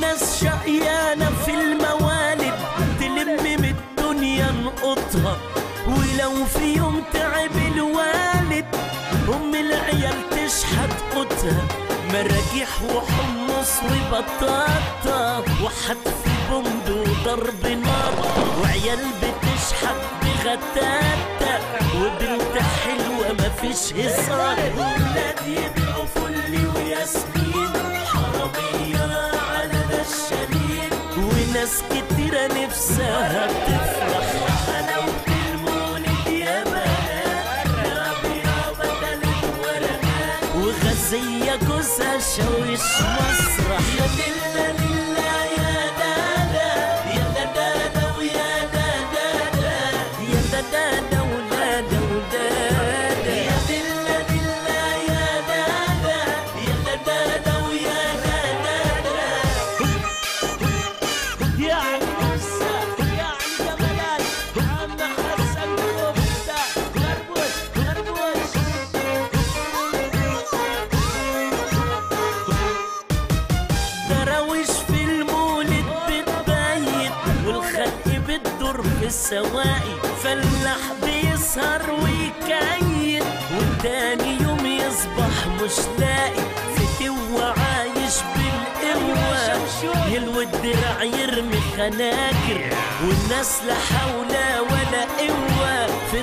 ويانا في الموالد تلم من الدنيا نقطها. ولو في يوم تعب الوالد أم العيال تشحت قوتها. مراجيح وحمص وبطاطا وحتف بومب وضرب نار. وعيال بتشحت بغتاتة وبنت حلوة مفيش هزار. ولاد يبيعوا فل وياسمين وناس كتيرة نفسها تفرح. حلاوة المولد يا بنات ربيع بدل الورقات وغزية جوزها شوش مسرح. يا لله بتدور في السواقي فلاح بيسهر ويكيد وتاني يوم يصبح مش لاقي فتوة عايش بالقوة يلوي الدرع يرمي خناجر والناس لا حول ولا قوة. في